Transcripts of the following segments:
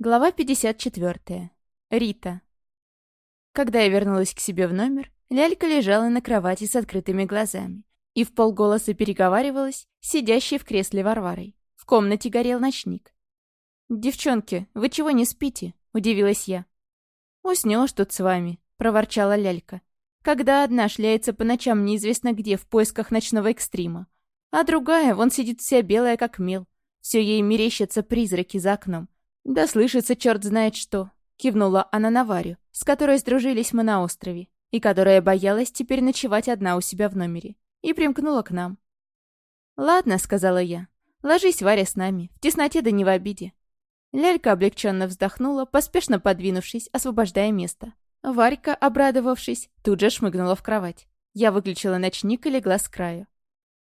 Глава 54. Рита. Когда я вернулась к себе в номер, лялька лежала на кровати с открытыми глазами и в полголоса переговаривалась, сидящей в кресле Варварой. В комнате горел ночник. «Девчонки, вы чего не спите?» — удивилась я. «Уснешь тут с вами», — проворчала лялька. «Когда одна шляется по ночам неизвестно где в поисках ночного экстрима, а другая, вон сидит вся белая как мел, все ей мерещатся призраки за окном» «Да слышится черт знает что», — кивнула она на Варю, с которой сдружились мы на острове, и которая боялась теперь ночевать одна у себя в номере, и примкнула к нам. «Ладно», — сказала я, — «ложись, Варя, с нами, в тесноте да не в обиде». Лялька облегченно вздохнула, поспешно подвинувшись, освобождая место. Варька, обрадовавшись, тут же шмыгнула в кровать. Я выключила ночник и легла с краю.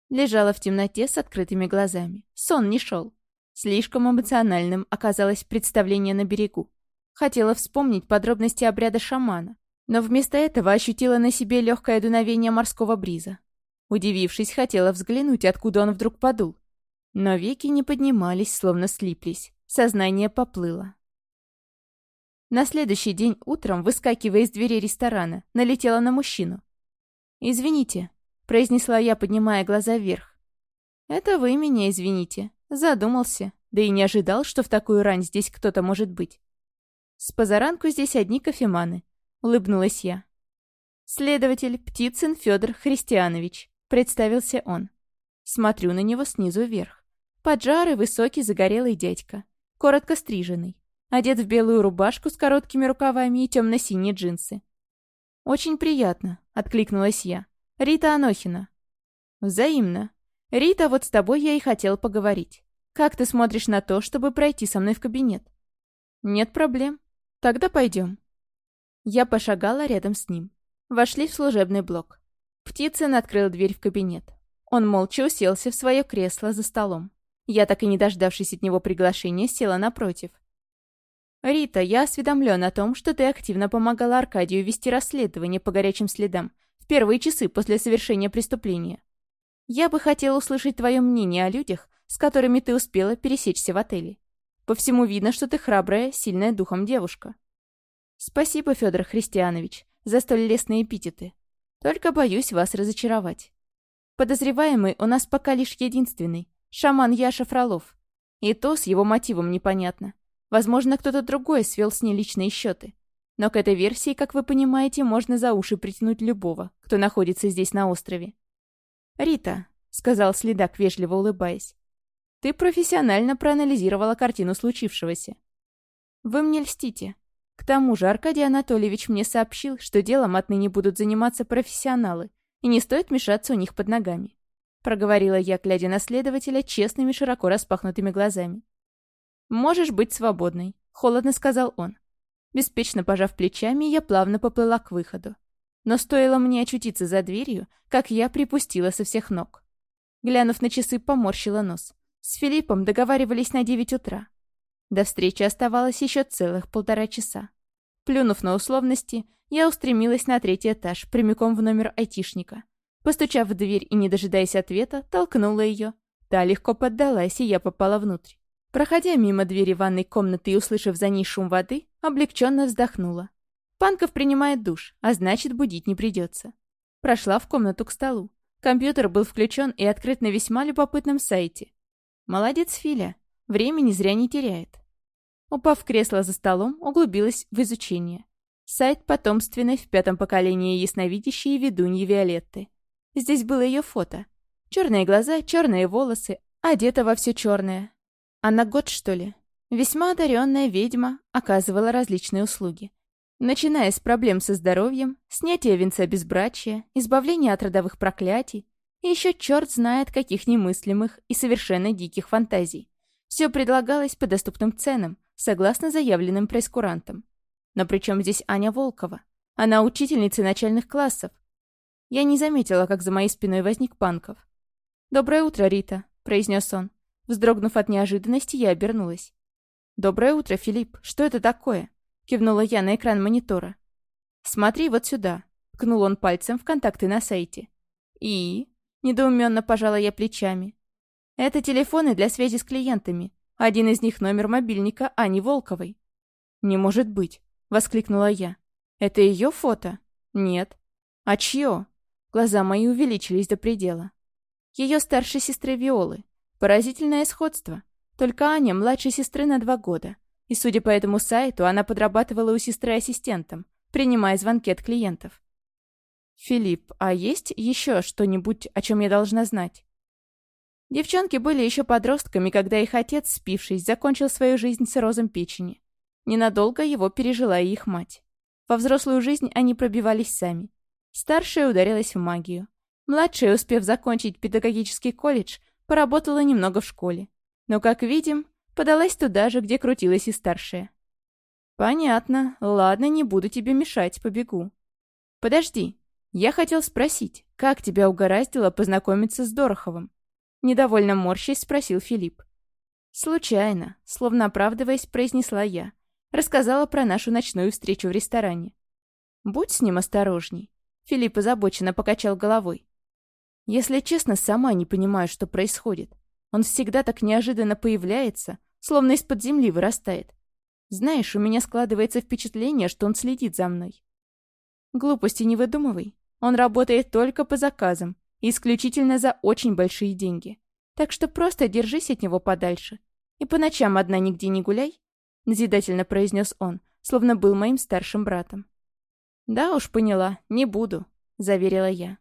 Лежала в темноте с открытыми глазами. Сон не шел. Слишком эмоциональным оказалось представление на берегу. Хотела вспомнить подробности обряда шамана, но вместо этого ощутила на себе легкое дуновение морского бриза. Удивившись, хотела взглянуть, откуда он вдруг подул. Но веки не поднимались, словно слиплись. Сознание поплыло. На следующий день утром, выскакивая из двери ресторана, налетела на мужчину. «Извините», — произнесла я, поднимая глаза вверх. «Это вы меня извините», Задумался, да и не ожидал, что в такую рань здесь кто-то может быть. С позаранку здесь одни кофеманы, улыбнулась я. Следователь Птицын Федор Христианович, представился он. Смотрю на него снизу вверх. Поджарый, высокий, загорелый дядька. Коротко стриженный. Одет в белую рубашку с короткими рукавами и темно-синие джинсы. «Очень приятно», — откликнулась я. «Рита Анохина». «Взаимно», «Рита, вот с тобой я и хотел поговорить. Как ты смотришь на то, чтобы пройти со мной в кабинет?» «Нет проблем. Тогда пойдем». Я пошагала рядом с ним. Вошли в служебный блок. Птицын открыл дверь в кабинет. Он молча уселся в свое кресло за столом. Я, так и не дождавшись от него приглашения, села напротив. «Рита, я осведомлен о том, что ты активно помогала Аркадию вести расследование по горячим следам в первые часы после совершения преступления. Я бы хотел услышать твое мнение о людях, с которыми ты успела пересечься в отеле. По всему видно, что ты храбрая, сильная духом девушка. Спасибо, Федор Христианович, за столь лестные эпитеты. Только боюсь вас разочаровать. Подозреваемый у нас пока лишь единственный — шаман Яша Фролов. И то с его мотивом непонятно. Возможно, кто-то другой свел с ней личные счеты. Но к этой версии, как вы понимаете, можно за уши притянуть любого, кто находится здесь на острове. «Рита», — сказал следак, вежливо улыбаясь, — «ты профессионально проанализировала картину случившегося. Вы мне льстите. К тому же Аркадий Анатольевич мне сообщил, что делом отныне будут заниматься профессионалы, и не стоит мешаться у них под ногами», — проговорила я, глядя на следователя честными, широко распахнутыми глазами. «Можешь быть свободной», — холодно сказал он. Беспечно пожав плечами, я плавно поплыла к выходу. Но стоило мне очутиться за дверью, как я припустила со всех ног. Глянув на часы, поморщила нос. С Филиппом договаривались на девять утра. До встречи оставалось еще целых полтора часа. Плюнув на условности, я устремилась на третий этаж, прямиком в номер айтишника. Постучав в дверь и не дожидаясь ответа, толкнула ее. Та легко поддалась, и я попала внутрь. Проходя мимо двери ванной комнаты и услышав за ней шум воды, облегченно вздохнула. Панков принимает душ, а значит, будить не придется. Прошла в комнату к столу. Компьютер был включен и открыт на весьма любопытном сайте. Молодец Филя. Времени зря не теряет. Упав в кресло за столом, углубилась в изучение. Сайт потомственный в пятом поколении ясновидящей ведуньи Виолетты. Здесь было ее фото. Черные глаза, черные волосы, одета во все черное. Она год, что ли? Весьма одаренная ведьма оказывала различные услуги. Начиная с проблем со здоровьем, снятия венца безбрачия, избавления от родовых проклятий, и еще черт знает каких немыслимых и совершенно диких фантазий. Все предлагалось по доступным ценам, согласно заявленным прескурантам. Но при чем здесь Аня Волкова? Она учительница начальных классов. Я не заметила, как за моей спиной возник Панков. «Доброе утро, Рита», — произнес он. Вздрогнув от неожиданности, я обернулась. «Доброе утро, Филипп. Что это такое?» Кивнула я на экран монитора. «Смотри вот сюда», — ткнул он пальцем в контакты на сайте. «И?» — недоуменно пожала я плечами. «Это телефоны для связи с клиентами. Один из них номер мобильника Ани Волковой. «Не может быть!» — воскликнула я. «Это ее фото?» «Нет». «А чье?» Глаза мои увеличились до предела. Ее старшей сестры Виолы. Поразительное сходство. Только Аня младше сестры на два года. И, судя по этому сайту, она подрабатывала у сестры ассистентом, принимая звонки от клиентов. «Филипп, а есть еще что-нибудь, о чем я должна знать?» Девчонки были еще подростками, когда их отец, спившись, закончил свою жизнь циррозом печени. Ненадолго его пережила и их мать. Во взрослую жизнь они пробивались сами. Старшая ударилась в магию. Младшая, успев закончить педагогический колледж, поработала немного в школе. Но, как видим, подалась туда же, где крутилась и старшая. «Понятно. Ладно, не буду тебе мешать, побегу». «Подожди. Я хотел спросить, как тебя угораздило познакомиться с Дороховым?» Недовольно морщись спросил Филипп. «Случайно», словно оправдываясь, произнесла я. Рассказала про нашу ночную встречу в ресторане. «Будь с ним осторожней», — Филипп озабоченно покачал головой. «Если честно, сама не понимаю, что происходит. Он всегда так неожиданно появляется, словно из-под земли вырастает. Знаешь, у меня складывается впечатление, что он следит за мной». «Глупости не выдумывай. Он работает только по заказам исключительно за очень большие деньги. Так что просто держись от него подальше. И по ночам одна нигде не гуляй», — назидательно произнес он, словно был моим старшим братом. «Да уж, поняла, не буду», — заверила я.